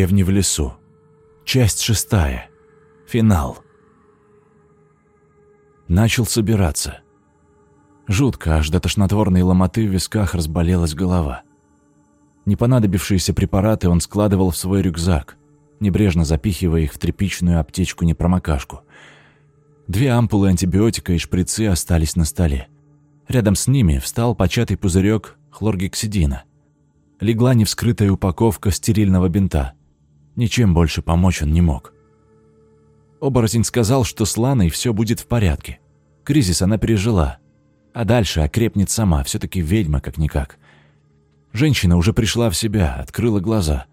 Деревни в лесу. Часть шестая. Финал. Начал собираться. Жутко, аж до тошнотворной ломоты в висках разболелась голова. Непонадобившиеся препараты он складывал в свой рюкзак, небрежно запихивая их в тряпичную аптечку-непромокашку. Две ампулы антибиотика и шприцы остались на столе. Рядом с ними встал початый пузырек хлоргексидина. Легла невскрытая упаковка стерильного бинта. Ничем больше помочь он не мог. Оборотень сказал, что с Ланой все будет в порядке. Кризис она пережила. А дальше окрепнет сама, все таки ведьма как-никак. Женщина уже пришла в себя, открыла глаза.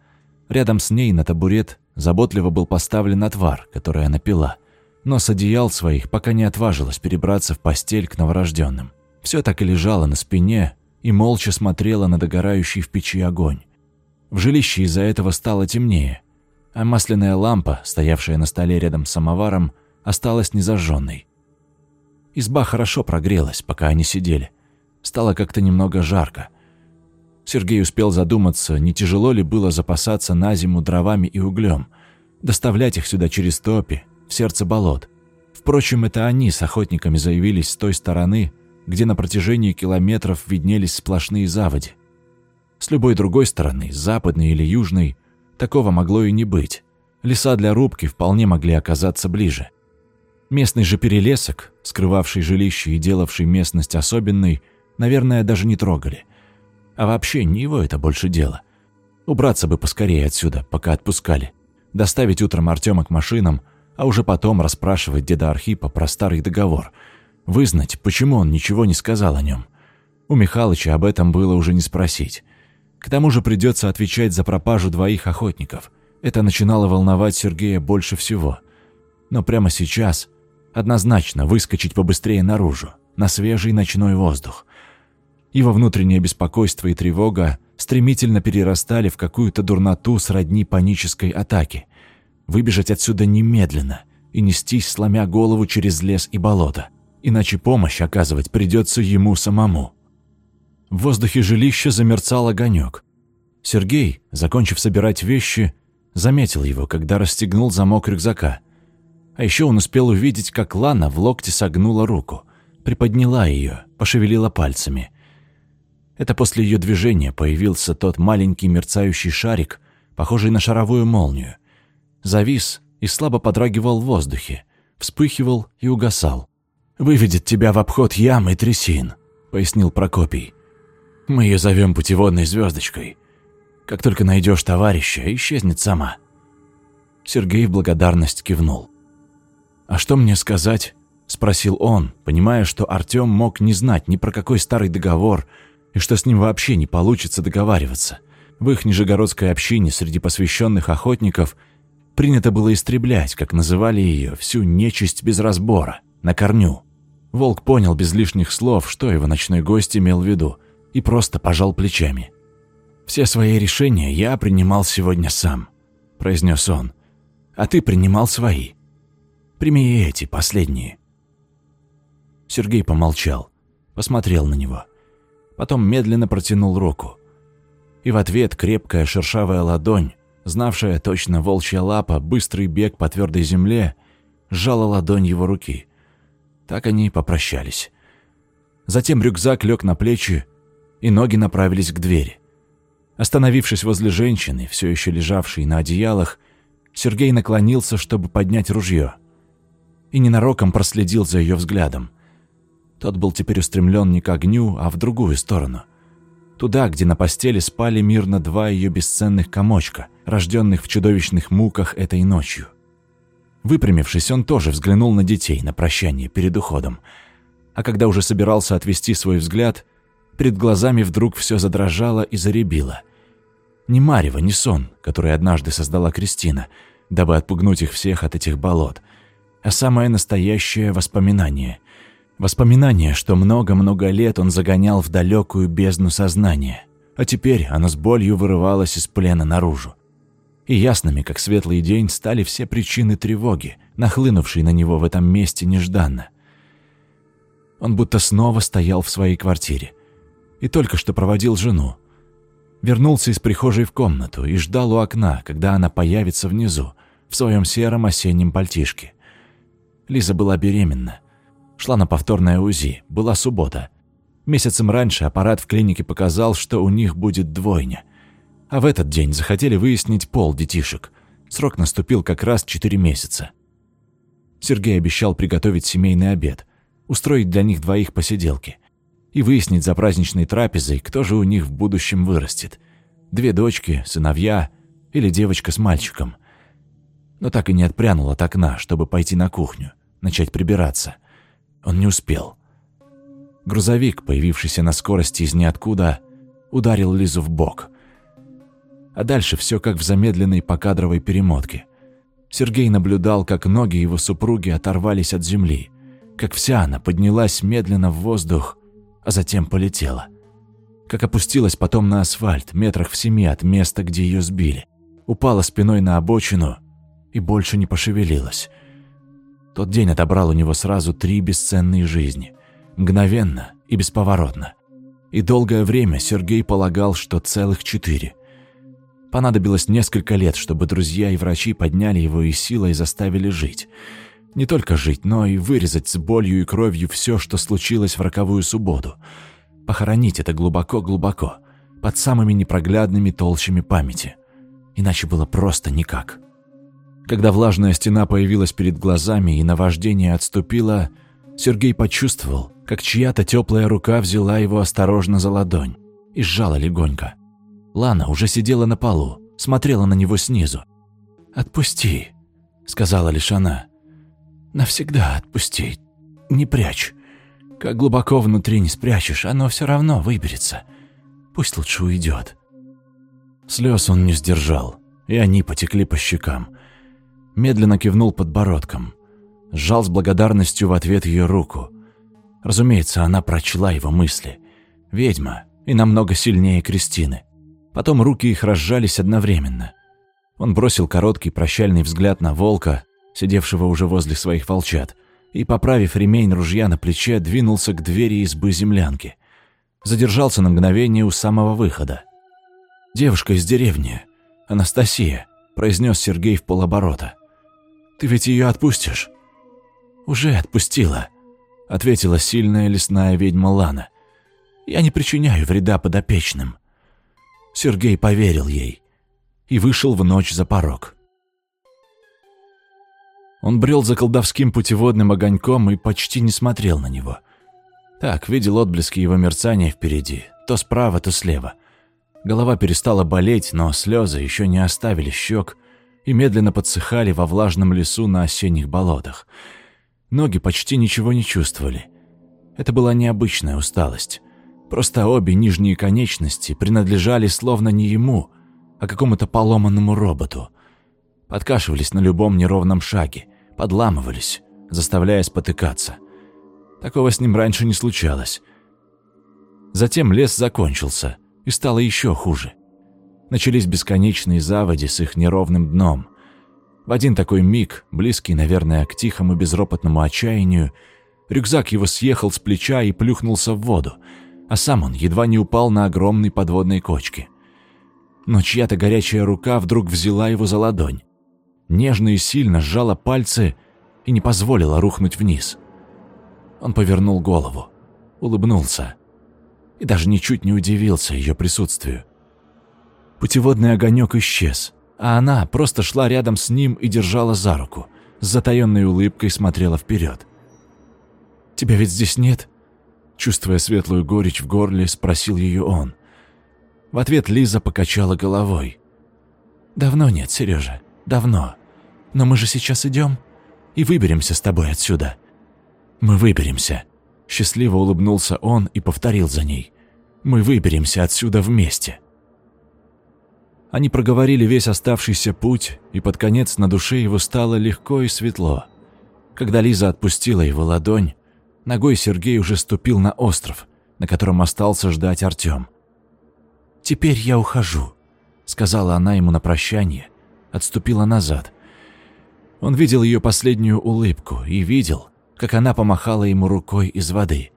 Рядом с ней на табурет заботливо был поставлен отвар, который она пила. Но с одеял своих пока не отважилась перебраться в постель к новорожденным. Все так и лежала на спине и молча смотрела на догорающий в печи огонь. В жилище из-за этого стало темнее, а масляная лампа, стоявшая на столе рядом с самоваром, осталась незажженной. Изба хорошо прогрелась, пока они сидели. Стало как-то немного жарко. Сергей успел задуматься, не тяжело ли было запасаться на зиму дровами и углем, доставлять их сюда через топи, в сердце болот. Впрочем, это они с охотниками заявились с той стороны, где на протяжении километров виднелись сплошные заводи. С любой другой стороны, западной или южной, Такого могло и не быть. Леса для рубки вполне могли оказаться ближе. Местный же перелесок, скрывавший жилище и делавший местность особенной, наверное, даже не трогали. А вообще не его это больше дело. Убраться бы поскорее отсюда, пока отпускали. Доставить утром Артема к машинам, а уже потом расспрашивать деда Архипа про старый договор. Вызнать, почему он ничего не сказал о нем. У Михалыча об этом было уже не спросить. К тому же придется отвечать за пропажу двоих охотников. Это начинало волновать Сергея больше всего. Но прямо сейчас однозначно выскочить побыстрее наружу, на свежий ночной воздух. Его внутреннее беспокойство и тревога стремительно перерастали в какую-то дурноту сродни панической атаки. Выбежать отсюда немедленно и нестись, сломя голову через лес и болото. Иначе помощь оказывать придется ему самому. В воздухе жилища замерцал огонек. Сергей, закончив собирать вещи, заметил его, когда расстегнул замок рюкзака. А еще он успел увидеть, как Лана в локте согнула руку, приподняла ее, пошевелила пальцами. Это после ее движения появился тот маленький мерцающий шарик, похожий на шаровую молнию. Завис и слабо подрагивал в воздухе, вспыхивал и угасал. «Выведет тебя в обход ям и трясин», — пояснил Прокопий. Мы ее зовем путеводной звездочкой. Как только найдешь товарища, исчезнет сама. Сергей в благодарность кивнул. «А что мне сказать?» – спросил он, понимая, что Артём мог не знать ни про какой старый договор и что с ним вообще не получится договариваться. В их нижегородской общине среди посвященных охотников принято было истреблять, как называли ее, всю нечисть без разбора, на корню. Волк понял без лишних слов, что его ночной гость имел в виду – и просто пожал плечами. «Все свои решения я принимал сегодня сам», – произнес он. «А ты принимал свои. Прими и эти, последние». Сергей помолчал, посмотрел на него. Потом медленно протянул руку. И в ответ крепкая шершавая ладонь, знавшая точно волчья лапа, быстрый бег по твердой земле, сжала ладонь его руки. Так они и попрощались. Затем рюкзак лег на плечи, и ноги направились к двери. Остановившись возле женщины, все еще лежавшей на одеялах, Сергей наклонился, чтобы поднять ружье. И ненароком проследил за ее взглядом. Тот был теперь устремлен не к огню, а в другую сторону. Туда, где на постели спали мирно два ее бесценных комочка, рожденных в чудовищных муках этой ночью. Выпрямившись, он тоже взглянул на детей на прощание перед уходом. А когда уже собирался отвести свой взгляд – Перед глазами вдруг все задрожало и заребило. Не марево, не сон, который однажды создала Кристина, дабы отпугнуть их всех от этих болот, а самое настоящее воспоминание. Воспоминание, что много-много лет он загонял в далекую бездну сознания, а теперь оно с болью вырывалось из плена наружу. И ясными, как светлый день, стали все причины тревоги, нахлынувшей на него в этом месте нежданно. Он будто снова стоял в своей квартире, и только что проводил жену. Вернулся из прихожей в комнату и ждал у окна, когда она появится внизу, в своем сером осеннем пальтишке. Лиза была беременна. Шла на повторное УЗИ, была суббота. Месяцем раньше аппарат в клинике показал, что у них будет двойня. А в этот день захотели выяснить пол детишек. Срок наступил как раз 4 месяца. Сергей обещал приготовить семейный обед, устроить для них двоих посиделки и выяснить за праздничной трапезой, кто же у них в будущем вырастет. Две дочки, сыновья или девочка с мальчиком. Но так и не отпрянул от окна, чтобы пойти на кухню, начать прибираться. Он не успел. Грузовик, появившийся на скорости из ниоткуда, ударил Лизу в бок. А дальше все как в замедленной покадровой перемотке – Сергей наблюдал, как ноги его супруги оторвались от земли, как вся она поднялась медленно в воздух, а затем полетела. Как опустилась потом на асфальт, метрах в семи от места, где ее сбили. Упала спиной на обочину и больше не пошевелилась. Тот день отобрал у него сразу три бесценные жизни. Мгновенно и бесповоротно. И долгое время Сергей полагал, что целых четыре. Понадобилось несколько лет, чтобы друзья и врачи подняли его и силой заставили жить. Не только жить, но и вырезать с болью и кровью все, что случилось в роковую субботу. Похоронить это глубоко-глубоко, под самыми непроглядными толщами памяти. Иначе было просто никак. Когда влажная стена появилась перед глазами и наваждение отступило, Сергей почувствовал, как чья-то теплая рука взяла его осторожно за ладонь и сжала легонько. Лана уже сидела на полу, смотрела на него снизу. «Отпусти», — сказала лишь она. «Навсегда отпусти. Не прячь. Как глубоко внутри не спрячешь, оно все равно выберется. Пусть лучше уйдет». Слез он не сдержал, и они потекли по щекам. Медленно кивнул подбородком. Сжал с благодарностью в ответ ее руку. Разумеется, она прочла его мысли. Ведьма и намного сильнее Кристины. Потом руки их разжались одновременно. Он бросил короткий прощальный взгляд на волка, сидевшего уже возле своих волчат, и, поправив ремень ружья на плече, двинулся к двери избы землянки. Задержался на мгновение у самого выхода. «Девушка из деревни, Анастасия», — произнес Сергей в полоборота. «Ты ведь ее отпустишь?» «Уже отпустила», — ответила сильная лесная ведьма Лана. «Я не причиняю вреда подопечным». Сергей поверил ей и вышел в ночь за порог. Он брел за колдовским путеводным огоньком и почти не смотрел на него. Так, видел отблески его мерцания впереди, то справа, то слева. Голова перестала болеть, но слезы еще не оставили щек и медленно подсыхали во влажном лесу на осенних болотах. Ноги почти ничего не чувствовали. Это была необычная усталость. Просто обе нижние конечности принадлежали словно не ему, а какому-то поломанному роботу. Подкашивались на любом неровном шаге, подламывались, заставляя спотыкаться. Такого с ним раньше не случалось. Затем лес закончился, и стало еще хуже. Начались бесконечные заводи с их неровным дном. В один такой миг, близкий, наверное, к тихому безропотному отчаянию, рюкзак его съехал с плеча и плюхнулся в воду — а сам он едва не упал на огромной подводной кочке. Но чья-то горячая рука вдруг взяла его за ладонь, нежно и сильно сжала пальцы и не позволила рухнуть вниз. Он повернул голову, улыбнулся и даже ничуть не удивился ее присутствию. Путеводный огонек исчез, а она просто шла рядом с ним и держала за руку, с затаенной улыбкой смотрела вперед. «Тебя ведь здесь нет?» Чувствуя светлую горечь в горле, спросил ее он. В ответ Лиза покачала головой. «Давно нет, Сережа, давно. Но мы же сейчас идем и выберемся с тобой отсюда». «Мы выберемся», — счастливо улыбнулся он и повторил за ней. «Мы выберемся отсюда вместе». Они проговорили весь оставшийся путь, и под конец на душе его стало легко и светло. Когда Лиза отпустила его ладонь, Ногой Сергей уже ступил на остров, на котором остался ждать Артём. «Теперь я ухожу», — сказала она ему на прощание, отступила назад. Он видел ее последнюю улыбку и видел, как она помахала ему рукой из воды,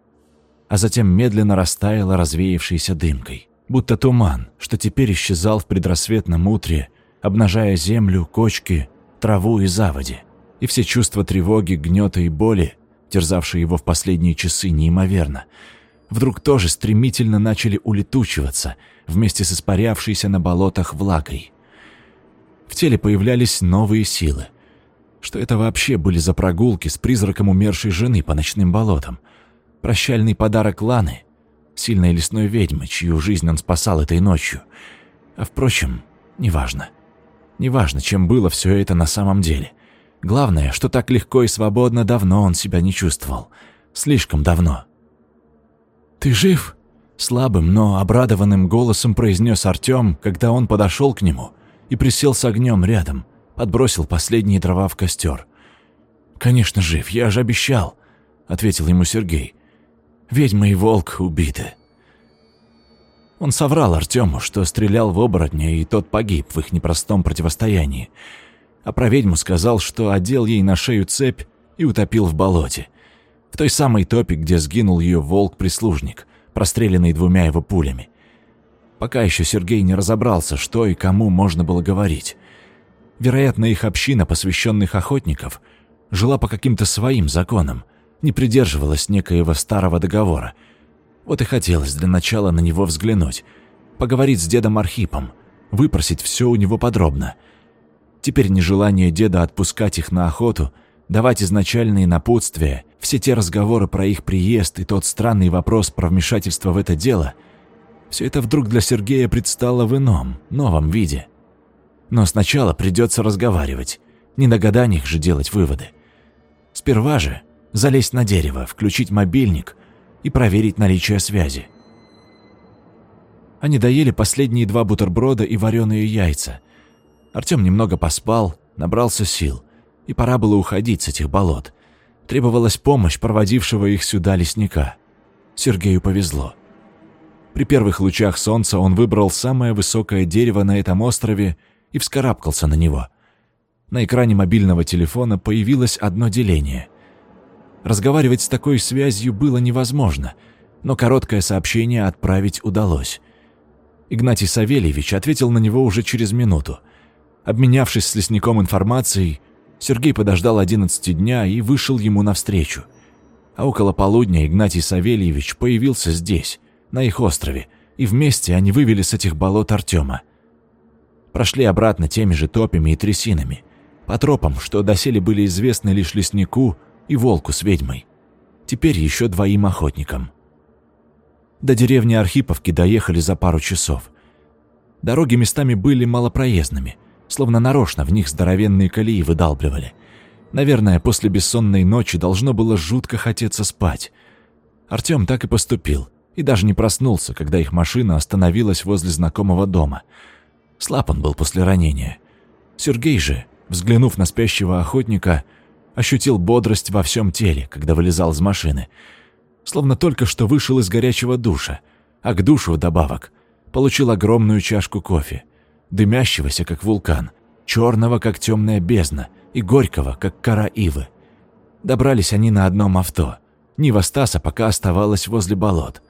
а затем медленно растаяла развеявшейся дымкой, будто туман, что теперь исчезал в предрассветном утре, обнажая землю, кочки, траву и заводи. И все чувства тревоги, гнета и боли, терзавшие его в последние часы неимоверно, вдруг тоже стремительно начали улетучиваться вместе с испарявшейся на болотах влагой. В теле появлялись новые силы. Что это вообще были за прогулки с призраком умершей жены по ночным болотам? Прощальный подарок Ланы, сильной лесной ведьмы, чью жизнь он спасал этой ночью. А впрочем, неважно. Неважно, чем было все это на самом деле. Главное, что так легко и свободно давно он себя не чувствовал. Слишком давно. «Ты жив?» Слабым, но обрадованным голосом произнес Артём, когда он подошел к нему и присел с огнем рядом, подбросил последние дрова в костер. «Конечно, жив, я же обещал», — ответил ему Сергей. «Ведьма и волк убиты». Он соврал Артему, что стрелял в оборотня, и тот погиб в их непростом противостоянии а про ведьму сказал, что одел ей на шею цепь и утопил в болоте. В той самой топе, где сгинул ее волк-прислужник, простреленный двумя его пулями. Пока еще Сергей не разобрался, что и кому можно было говорить. Вероятно, их община посвященных охотников жила по каким-то своим законам, не придерживалась некоего старого договора. Вот и хотелось для начала на него взглянуть, поговорить с дедом Архипом, выпросить все у него подробно — Теперь нежелание деда отпускать их на охоту, давать изначальные напутствия, все те разговоры про их приезд и тот странный вопрос про вмешательство в это дело, все это вдруг для Сергея предстало в ином, новом виде. Но сначала придется разговаривать, не на гаданиях же делать выводы. Сперва же залезть на дерево, включить мобильник и проверить наличие связи. Они доели последние два бутерброда и вареные яйца – Артём немного поспал, набрался сил, и пора было уходить с этих болот. Требовалась помощь проводившего их сюда лесника. Сергею повезло. При первых лучах солнца он выбрал самое высокое дерево на этом острове и вскарабкался на него. На экране мобильного телефона появилось одно деление. Разговаривать с такой связью было невозможно, но короткое сообщение отправить удалось. Игнатий Савельевич ответил на него уже через минуту – Обменявшись с лесником информацией, Сергей подождал 11 дня и вышел ему навстречу. А около полудня Игнатий Савельевич появился здесь, на их острове, и вместе они вывели с этих болот Артема. Прошли обратно теми же топями и трясинами, по тропам, что доселе были известны лишь леснику и волку с ведьмой. Теперь еще двоим охотникам. До деревни Архиповки доехали за пару часов. Дороги местами были малопроездными – словно нарочно в них здоровенные колеи выдалбливали. Наверное, после бессонной ночи должно было жутко хотеться спать. Артём так и поступил, и даже не проснулся, когда их машина остановилась возле знакомого дома. Слаб он был после ранения. Сергей же, взглянув на спящего охотника, ощутил бодрость во всем теле, когда вылезал из машины. Словно только что вышел из горячего душа, а к душу вдобавок получил огромную чашку кофе дымящегося, как вулкан, черного, как темная бездна, и горького, как кора ивы. Добрались они на одном авто. Нива Стаса пока оставалась возле болот.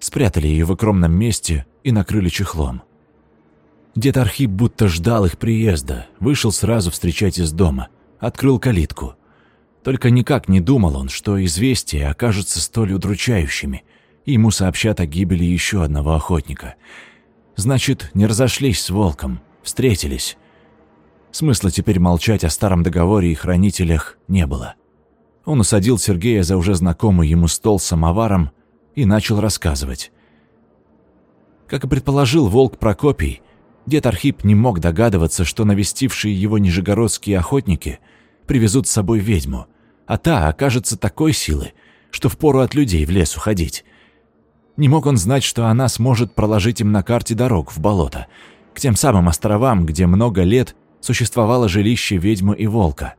Спрятали ее в укромном месте и накрыли чехлом. Дед Архип будто ждал их приезда, вышел сразу встречать из дома, открыл калитку. Только никак не думал он, что известия окажутся столь удручающими, и ему сообщат о гибели еще одного охотника — Значит, не разошлись с волком, встретились. Смысла теперь молчать о старом договоре и хранителях не было. Он усадил Сергея за уже знакомый ему стол с самоваром и начал рассказывать. Как и предположил волк Прокопий, дед Архип не мог догадываться, что навестившие его нижегородские охотники привезут с собой ведьму, а та окажется такой силы, что впору от людей в лес уходить. Не мог он знать, что она сможет проложить им на карте дорог в болото, к тем самым островам, где много лет существовало жилище ведьмы и волка.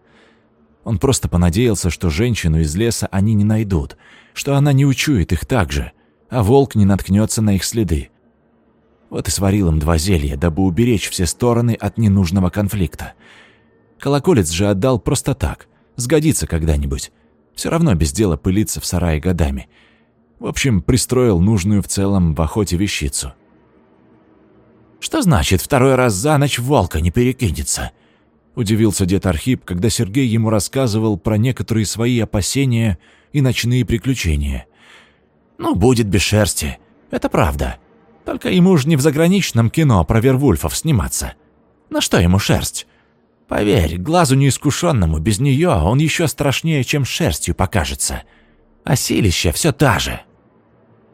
Он просто понадеялся, что женщину из леса они не найдут, что она не учует их так же, а волк не наткнется на их следы. Вот и сварил им два зелья, дабы уберечь все стороны от ненужного конфликта. Колоколец же отдал просто так, сгодится когда-нибудь. Все равно без дела пылиться в сарае годами — в общем, пристроил нужную в целом в охоте вещицу. «Что значит второй раз за ночь волка не перекинется?» Удивился дед Архип, когда Сергей ему рассказывал про некоторые свои опасения и ночные приключения. «Ну, будет без шерсти. Это правда. Только ему ж не в заграничном кино про Вервульфов сниматься. На что ему шерсть? Поверь, глазу неискушенному без нее он еще страшнее, чем шерстью покажется. А силища все та же».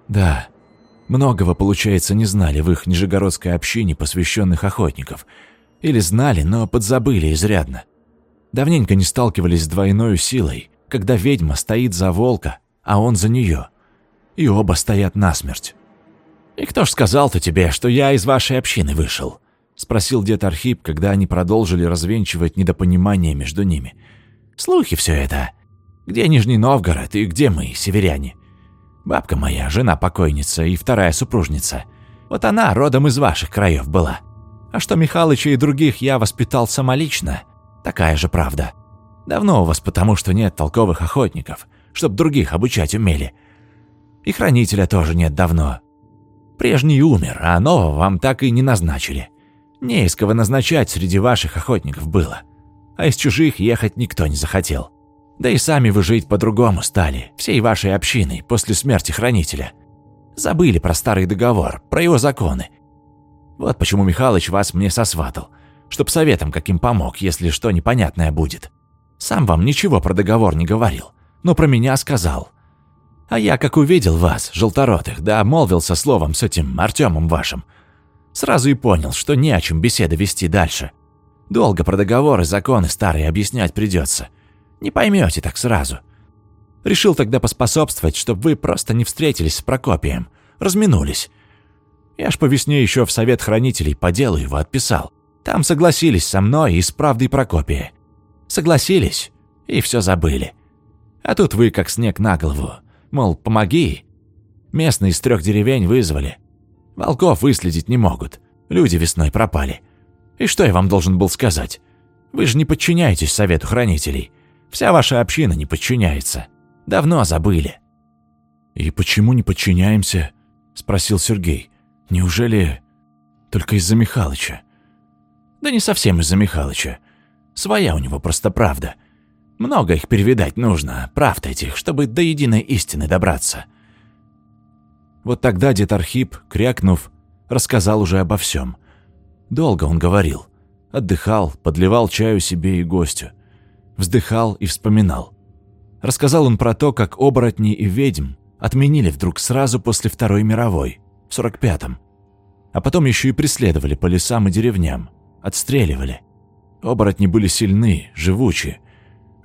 Да, многого, получается, не знали в их нижегородской общине посвященных охотников – или знали, но подзабыли изрядно. Давненько не сталкивались с двойной силой, когда ведьма стоит за волка, а он за нее. И оба стоят насмерть. «И кто ж сказал-то тебе, что я из вашей общины вышел?» — спросил дед Архип, когда они продолжили развенчивать недопонимание между ними. «Слухи все это. Где Нижний Новгород и где мы, северяне? Бабка моя, жена покойница и вторая супружница. Вот она родом из ваших краев была. А что Михалыча и других я воспитал самолично, такая же правда. Давно у вас потому, что нет толковых охотников, чтоб других обучать умели. И хранителя тоже нет давно. Прежний умер, а нового вам так и не назначили. Не из кого назначать среди ваших охотников было. А из чужих ехать никто не захотел. Да и сами вы жить по-другому стали, всей вашей общиной, после смерти хранителя. Забыли про старый договор, про его законы, вот почему Михалыч вас мне сосватал, чтоб советом каким помог, если что непонятное будет. Сам вам ничего про договор не говорил, но про меня сказал. А я, как увидел вас, желторотых, да молвился словом с этим Артемом вашим, сразу и понял, что не о чем беседы вести дальше. Долго про договоры, законы старые объяснять придется. Не поймете так сразу. Решил тогда поспособствовать, чтобы вы просто не встретились с Прокопием, разминулись, я ж по весне еще в совет хранителей по делу его отписал. Там согласились со мной и с правдой Прокопия. Согласились и все забыли. А тут вы как снег на голову. Мол, помоги. Местные из трех деревень вызвали. Волков выследить не могут. Люди весной пропали. И что я вам должен был сказать? Вы же не подчиняетесь совету хранителей. Вся ваша община не подчиняется. Давно забыли. «И почему не подчиняемся?» – спросил Сергей. Неужели только из-за Михалыча? Да не совсем из-за Михалыча. Своя у него просто правда. Много их перевидать нужно, правд этих, чтобы до единой истины добраться. Вот тогда дед Архип, крякнув, рассказал уже обо всем. Долго он говорил. Отдыхал, подливал чаю себе и гостю. Вздыхал и вспоминал. Рассказал он про то, как оборотни и ведьм отменили вдруг сразу после Второй мировой – в 45-м. А потом еще и преследовали по лесам и деревням, отстреливали. Оборотни были сильны, живучи.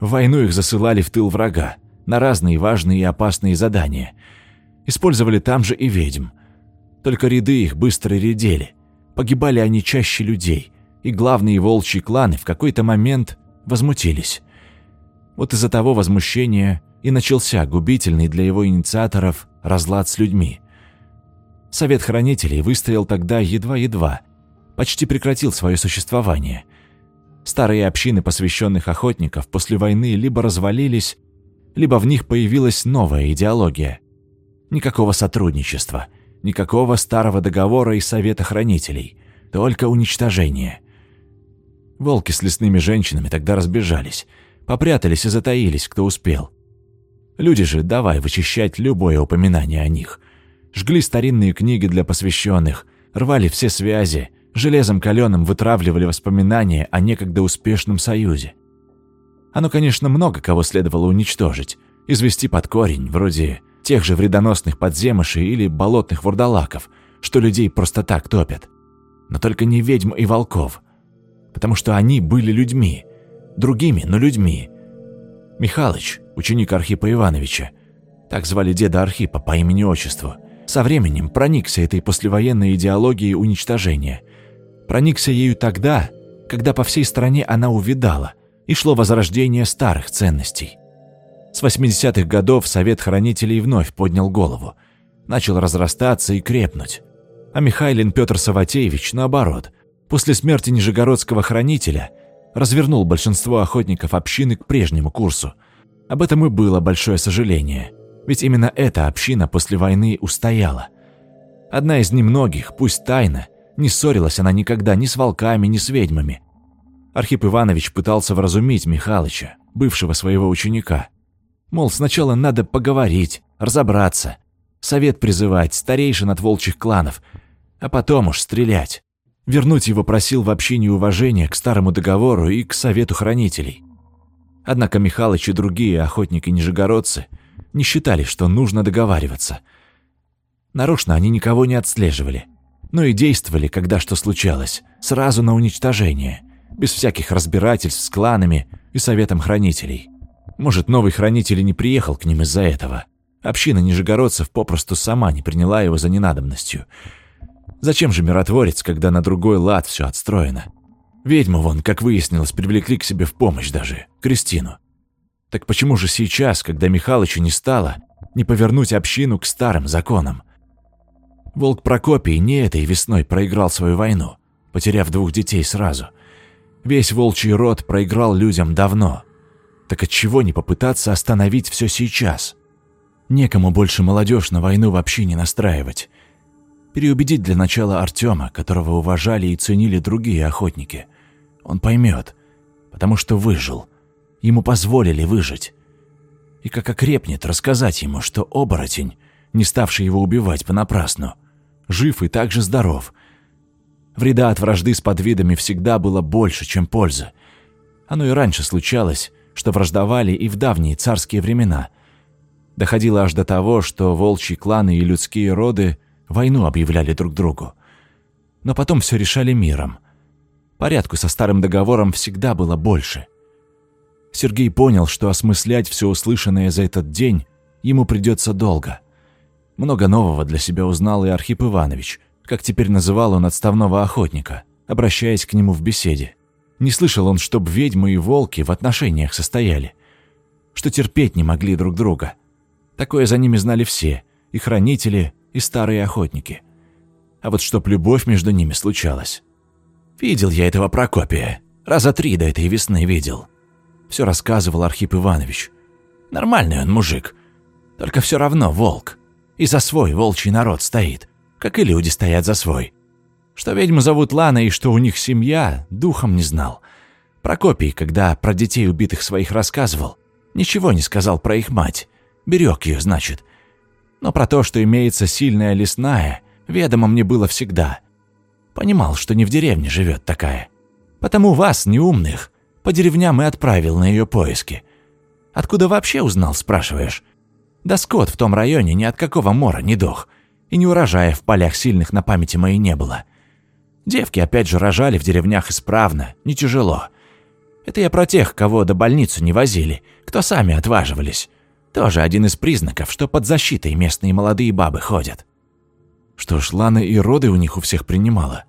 В войну их засылали в тыл врага, на разные важные и опасные задания. Использовали там же и ведьм. Только ряды их быстро редели. Погибали они чаще людей, и главные волчьи кланы в какой-то момент возмутились. Вот из-за того возмущения и начался губительный для его инициаторов разлад с людьми – Совет хранителей выстоял тогда едва-едва, почти прекратил свое существование. Старые общины посвященных охотников после войны либо развалились, либо в них появилась новая идеология. Никакого сотрудничества, никакого старого договора и совета хранителей, только уничтожение. Волки с лесными женщинами тогда разбежались, попрятались и затаились, кто успел. Люди же давай вычищать любое упоминание о них – жгли старинные книги для посвященных, рвали все связи, железом каленым вытравливали воспоминания о некогда успешном союзе. Оно, конечно, много кого следовало уничтожить, извести под корень, вроде тех же вредоносных подземышей или болотных вурдалаков, что людей просто так топят. Но только не ведьм и волков, потому что они были людьми, другими, но людьми. Михалыч, ученик Архипа Ивановича, так звали деда Архипа по имени-отчеству, со временем проникся этой послевоенной идеологией уничтожения. Проникся ею тогда, когда по всей стране она увидала, и шло возрождение старых ценностей. С 80-х годов Совет Хранителей вновь поднял голову, начал разрастаться и крепнуть. А Михайлин Петр Саватеевич, наоборот, после смерти Нижегородского хранителя, развернул большинство охотников общины к прежнему курсу. Об этом и было большое сожаление – ведь именно эта община после войны устояла. Одна из немногих, пусть тайно, Не ссорилась она никогда ни с волками, ни с ведьмами. Архип Иванович пытался вразумить Михалыча, бывшего своего ученика. Мол, сначала надо поговорить, разобраться, совет призывать, старейшин от волчьих кланов, а потом уж стрелять. Вернуть его просил в общине уважения к старому договору и к совету хранителей. Однако Михалыч и другие охотники-нижегородцы не считали, что нужно договариваться. Нарочно они никого не отслеживали, но и действовали, когда что случалось, сразу на уничтожение, без всяких разбирательств с кланами и советом хранителей. Может, новый хранитель и не приехал к ним из-за этого. Община нижегородцев попросту сама не приняла его за ненадобностью. Зачем же миротворец, когда на другой лад все отстроено? Ведьму вон, как выяснилось, привлекли к себе в помощь даже, Кристину. Так почему же сейчас, когда Михалыча не стало, не повернуть общину к старым законам? Волк Прокопий не этой весной проиграл свою войну, потеряв двух детей сразу. Весь волчий род проиграл людям давно. Так отчего не попытаться остановить все сейчас? Некому больше молодежь на войну вообще не настраивать. Переубедить для начала Артема, которого уважали и ценили другие охотники. Он поймет, потому что выжил. Ему позволили выжить. И как окрепнет, рассказать ему, что оборотень, не ставший его убивать понапрасну, жив и также здоров. Вреда от вражды с подвидами всегда было больше, чем пользы. Оно и раньше случалось, что враждовали и в давние царские времена. Доходило аж до того, что волчьи кланы и людские роды – Войну объявляли друг другу. Но потом все решали миром. Порядку со старым договором всегда было больше. Сергей понял, что осмыслять все услышанное за этот день ему придется долго. Много нового для себя узнал и Архип Иванович, как теперь называл он отставного охотника, обращаясь к нему в беседе. Не слышал он, чтоб ведьмы и волки в отношениях состояли, что терпеть не могли друг друга. Такое за ними знали все, и хранители, и старые охотники. А вот чтоб любовь между ними случалась. Видел я этого Прокопия. Раза три до этой весны видел. Все рассказывал Архип Иванович. Нормальный он мужик. Только все равно волк. И за свой волчий народ стоит, как и люди стоят за свой. Что ведьму зовут Лана и что у них семья, духом не знал. Прокопий, когда про детей убитых своих рассказывал, ничего не сказал про их мать. Берег ее, значит но про то, что имеется сильная лесная, ведомо мне было всегда. Понимал, что не в деревне живет такая. Потому вас, неумных, по деревням и отправил на ее поиски. Откуда вообще узнал, спрашиваешь? Да скот в том районе ни от какого мора не дох, и не урожая в полях сильных на памяти моей не было. Девки опять же рожали в деревнях исправно, не тяжело. Это я про тех, кого до больницы не возили, кто сами отваживались. Тоже один из признаков, что под защитой местные молодые бабы ходят. Что ж, Лана и роды у них у всех принимала.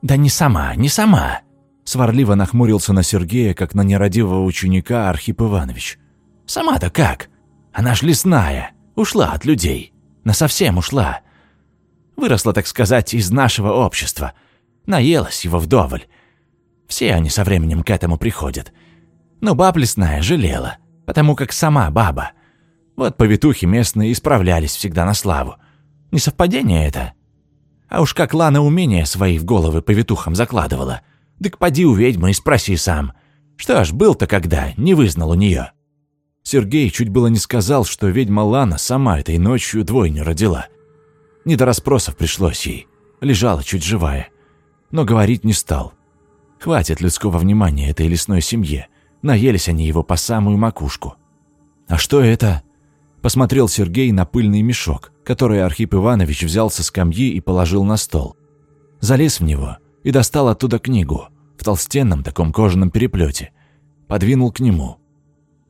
Да не сама, не сама. Сварливо нахмурился на Сергея, как на нерадивого ученика Архип Иванович. Сама-то как? Она ж лесная, ушла от людей. Насовсем ушла. Выросла, так сказать, из нашего общества. Наелась его вдоволь. Все они со временем к этому приходят. Но баб лесная жалела, потому как сама баба – вот повитухи местные исправлялись всегда на славу. Не совпадение это? А уж как Лана умения свои в головы повитухам закладывала. Дык поди у ведьмы и спроси сам. Что ж, был-то когда, не вызнал у нее. Сергей чуть было не сказал, что ведьма Лана сама этой ночью двойню родила. Не до расспросов пришлось ей. Лежала чуть живая. Но говорить не стал. Хватит людского внимания этой лесной семье. Наелись они его по самую макушку. А что это? Посмотрел Сергей на пыльный мешок, который Архип Иванович взял со скамьи и положил на стол. Залез в него и достал оттуда книгу в толстенном таком кожаном переплете. Подвинул к нему.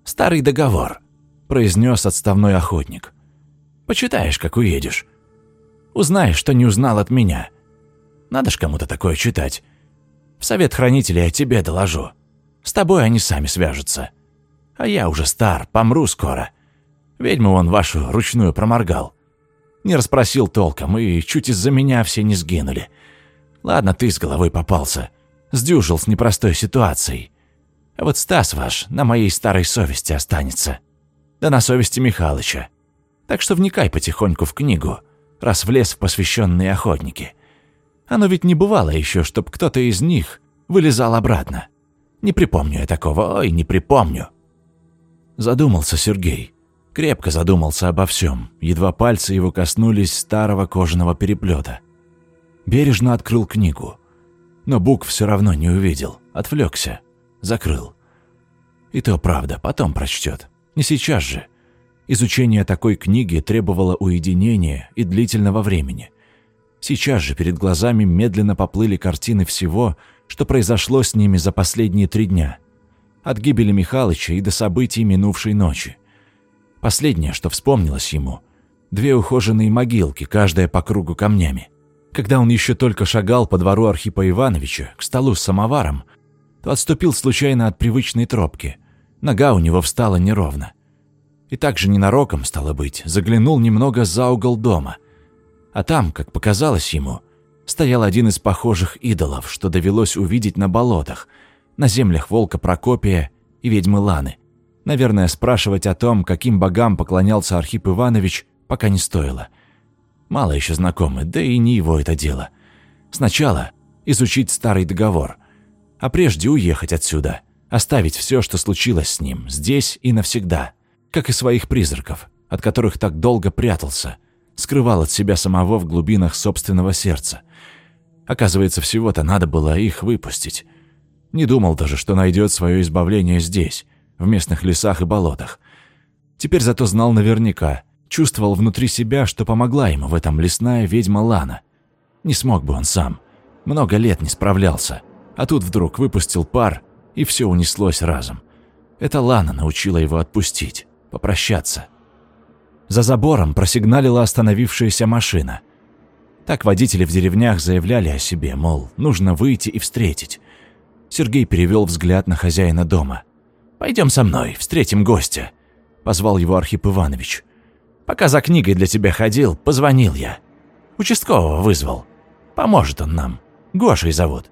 «Старый договор», – произнес отставной охотник. «Почитаешь, как уедешь. Узнаешь, что не узнал от меня. Надо ж кому-то такое читать. В совет хранителей о тебе доложу. С тобой они сами свяжутся. А я уже стар, помру скоро». Ведьму он вашу ручную проморгал. Не расспросил толком, и чуть из-за меня все не сгинули. Ладно, ты с головой попался. Сдюжил с непростой ситуацией. А вот Стас ваш на моей старой совести останется. Да на совести Михалыча. Так что вникай потихоньку в книгу, раз влез в посвященные охотники. Оно ведь не бывало еще, чтоб кто-то из них вылезал обратно. Не припомню я такого, ой, не припомню. Задумался Сергей. Крепко задумался обо всем. Едва пальцы его коснулись старого кожаного переплета. Бережно открыл книгу. Но букв все равно не увидел. Отвлекся. Закрыл. И то правда, потом прочтет. Не сейчас же. Изучение такой книги требовало уединения и длительного времени. Сейчас же перед глазами медленно поплыли картины всего, что произошло с ними за последние три дня. От гибели Михалыча и до событий минувшей ночи. Последнее, что вспомнилось ему – две ухоженные могилки, каждая по кругу камнями. Когда он еще только шагал по двору Архипа Ивановича к столу с самоваром, то отступил случайно от привычной тропки. Нога у него встала неровно. И также ненароком, стало быть, заглянул немного за угол дома. А там, как показалось ему, стоял один из похожих идолов, что довелось увидеть на болотах, на землях волка Прокопия и ведьмы Ланы. Наверное, спрашивать о том, каким богам поклонялся Архип Иванович, пока не стоило. Мало еще знакомы, да и не его это дело. Сначала изучить старый договор, а прежде уехать отсюда, оставить все, что случилось с ним, здесь и навсегда – как и своих призраков, от которых так долго прятался, скрывал от себя самого в глубинах собственного сердца. Оказывается, всего-то надо было их выпустить. Не думал даже, что найдет свое избавление здесь, в местных лесах и болотах. Теперь зато знал наверняка, чувствовал внутри себя, что помогла ему в этом лесная ведьма Лана. Не смог бы он сам. Много лет не справлялся. А тут вдруг выпустил пар, и все унеслось разом. Это Лана научила его отпустить попрощаться. За забором просигналила остановившаяся машина. Так водители в деревнях заявляли о себе, мол, нужно выйти и встретить. Сергей перевел взгляд на хозяина дома. «Пойдем со мной, встретим гостя», — позвал его Архип Иванович. «Пока за книгой для тебя ходил, позвонил я. Участкового вызвал. Поможет он нам. Гошей зовут.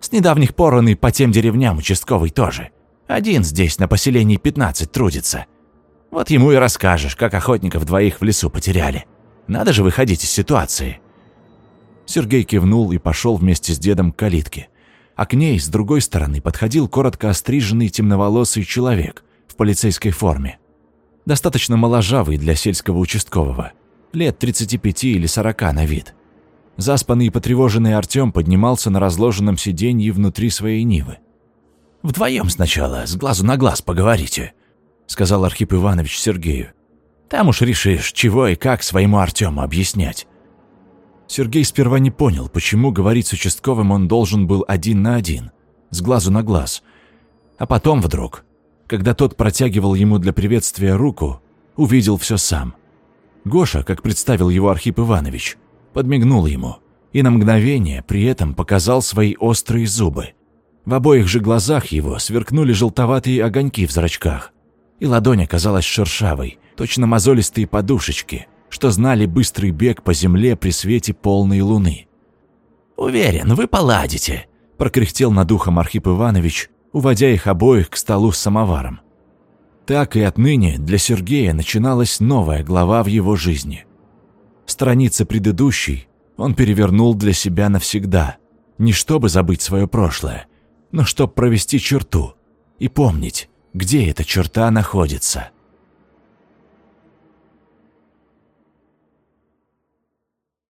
С недавних пор он и по тем деревням участковый тоже. Один здесь на поселении 15 трудится. Вот ему и расскажешь, как охотников двоих в лесу потеряли. Надо же выходить из ситуации». Сергей кивнул и пошел вместе с дедом к калитке. А к ней, с другой стороны, подходил коротко остриженный темноволосый человек в полицейской форме. Достаточно моложавый для сельского участкового. Лет 35 или 40 на вид. Заспанный и потревоженный Артем поднимался на разложенном сиденье внутри своей Нивы. «Вдвоем сначала, с глазу на глаз поговорите», сказал Архип Иванович Сергею. «Там уж решишь, чего и как своему Артему объяснять». Сергей сперва не понял, почему говорить с участковым он должен был один на один, с глазу на глаз. А потом вдруг, когда тот протягивал ему для приветствия руку, увидел все сам. Гоша, как представил его Архип Иванович, подмигнул ему и на мгновение при этом показал свои острые зубы. В обоих же глазах его сверкнули желтоватые огоньки в зрачках и ладонь оказалась шершавой, точно мозолистые подушечки, что знали быстрый бег по земле при свете полной луны. «Уверен, вы поладите», – прокряхтел над ухом Архип Иванович, уводя их обоих к столу с самоваром. Так и отныне для Сергея начиналась новая глава в его жизни. Страницы предыдущей он перевернул для себя навсегда, не чтобы забыть свое прошлое, но чтобы провести черту и помнить, где эта черта находится.